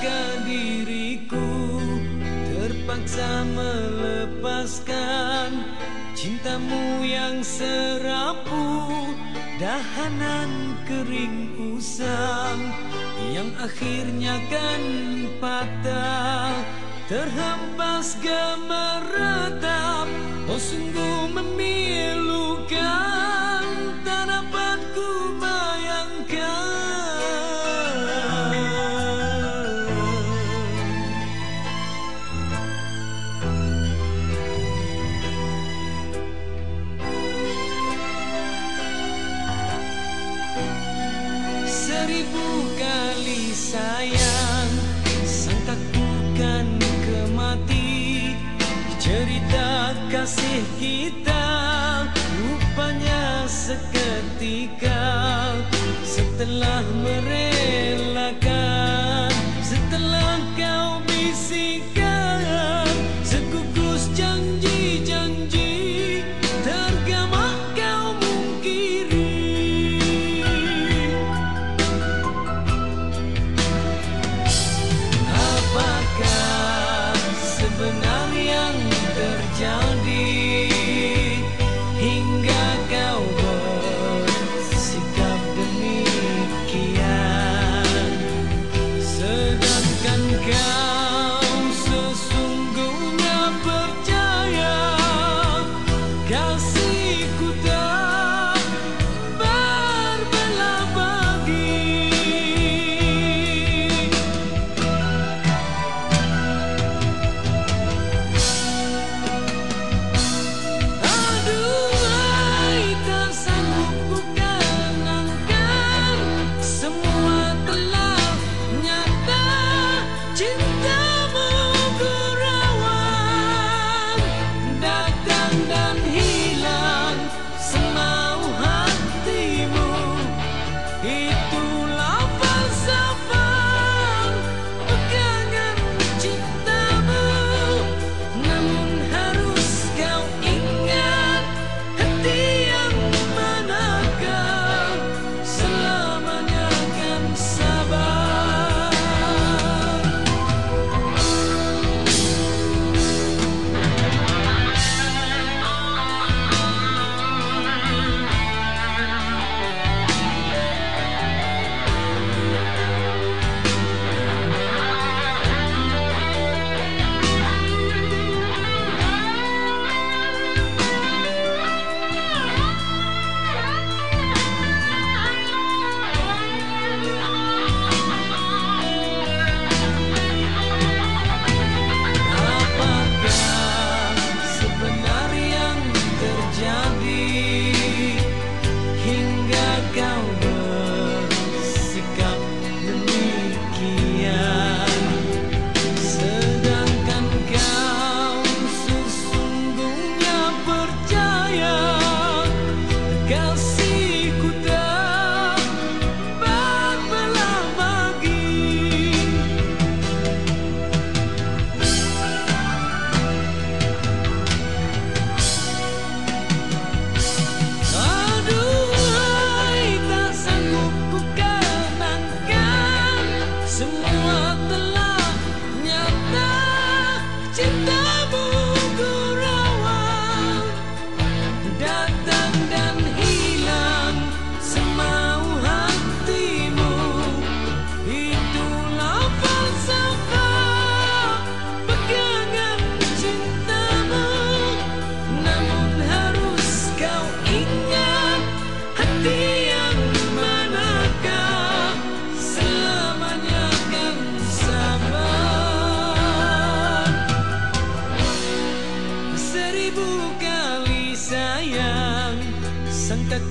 ke diriku. Terpaksa melepaskan cintamu yang serapu. Dahanan kering usang yang akhirnya kan patah. Terhempas gemeruh seribu kali sayang Sentak bukan kemati. Cerita kasih kita Rupanya seketika. Setelah merelakan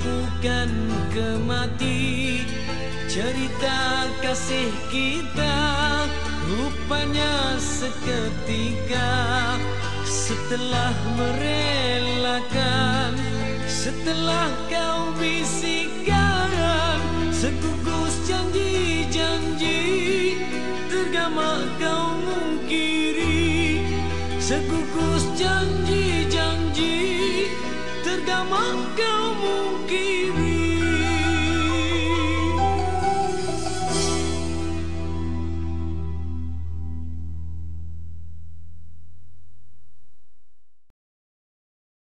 bukan kemati Cerita kasih kita Rupanya seketika Setelah merelakan Setelah kau bisikkan Sekugus janji-janji Tergama kau mungkiri Sekugus janji-janji. tidak mengganggu mungkin